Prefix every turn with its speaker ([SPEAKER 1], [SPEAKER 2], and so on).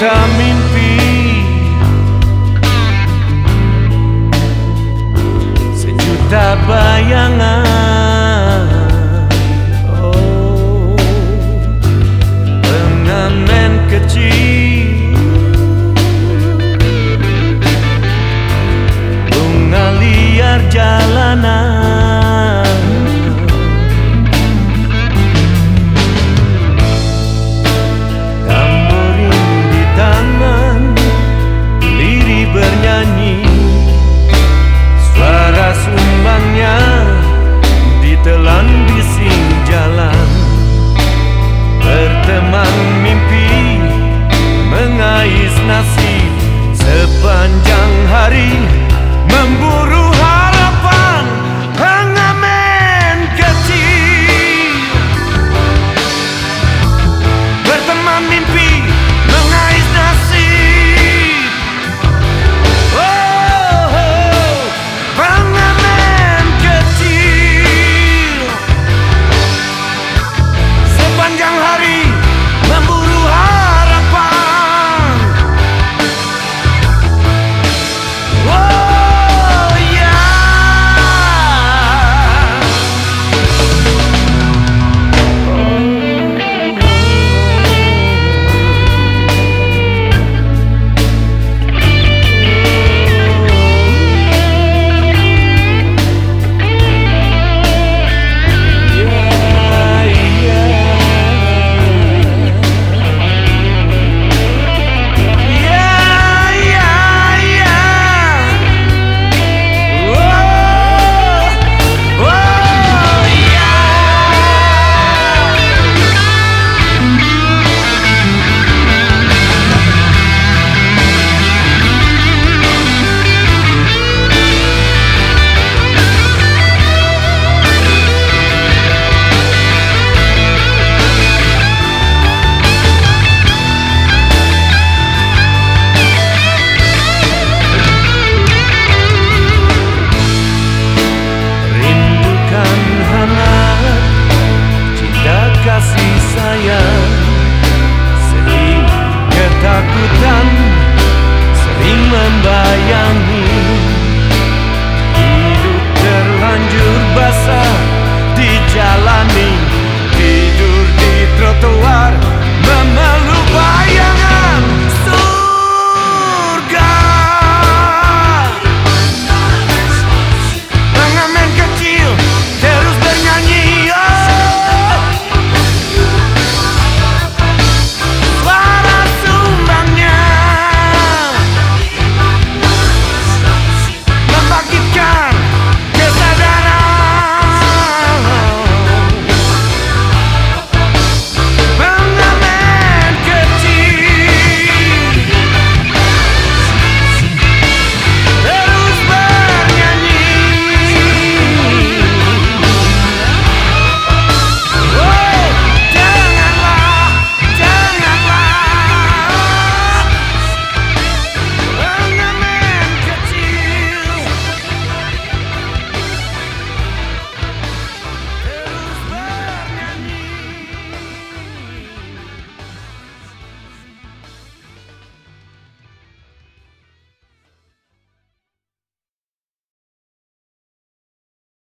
[SPEAKER 1] sejuta mimpi Sejuta bayang.